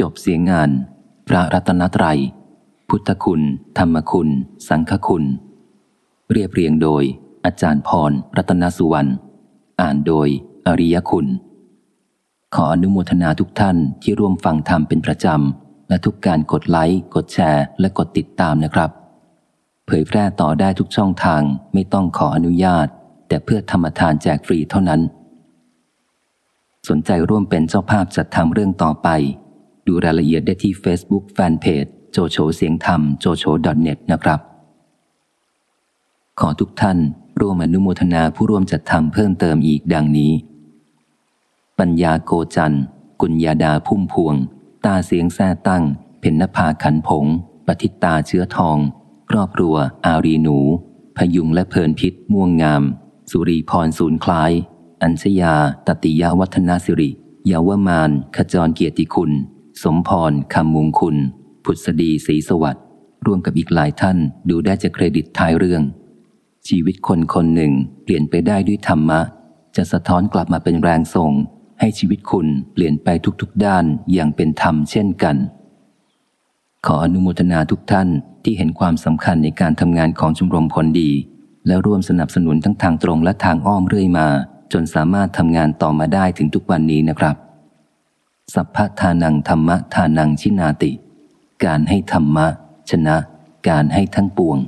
จบเสียงงาน พระรัตนตรัย พุทธคุณ ธรรมคุณ สังฆคุณ เรียบเรียงโดย อาจารย์พร รัตนสุวรรณ อ่านโดย อริยคุณ ขออนุโมทนาทุกท่านที่ร่วมฟังธรรมเป็นประจำ และทุกการกดไลค์ กดแชร์ และกดติดตามนะครับ เผยแพร่ต่อได้ทุกช่องทางไม่ต้องขออนุญาต แต่เพื่อธรรมทานแจกฟรีเท่านั้น สนใจร่วมเป็นเจ้าภาพจัดทำเรื่องต่อไป ดูรายละเอียดได้ที่ Facebook Fanpage โจโฉเสียงธรรมโจโฉ .net นะครับ ขอทุกท่านร่วมอนุโมทนาผู้ร่วมจัดทำเพิ่มเติมอีกดังนี้ ปัญญาโกจันกุญญาดาพุ่มพวง ตาเสียงแซ่ตั้ง เพนนภาขันผง ปฏิตาเชื้อทอง ครอบครัว อารีหนู พยุงและเพลินพิษม่วงงาม สุรีพรศูนย์คล้าย อัญชยา ตติยวัฒนาสิริ เยาวมาน ขจรเกียรติคุณ สมพรคำมุงคุณ พุทธดีศรีสวัสดิ์ร่วมกับอีกหลายท่านดูได้จากเครดิตท้ายเรื่อง ชีวิตคนคนหนึ่งเปลี่ยนไปได้ด้วยธรรมะ จะสะท้อนกลับมาเป็นแรงส่ง ให้ชีวิตคุณเปลี่ยนไปทุกๆด้านอย่างเป็นธรรมเช่นกัน ขออนุโมทนาทุกท่านที่เห็นความสำคัญในการทำงานของชมรมผลดี และร่วมสนับสนุนทั้งทางตรงและทางอ้อมเรื่อยมา จนสามารถทำงานต่อมาได้ถึงทุกวันนี้นะครับ สัพพทานังธรรมะทานังชินาติ การให้ธรรมะ ชนะ การให้ทั้งปวง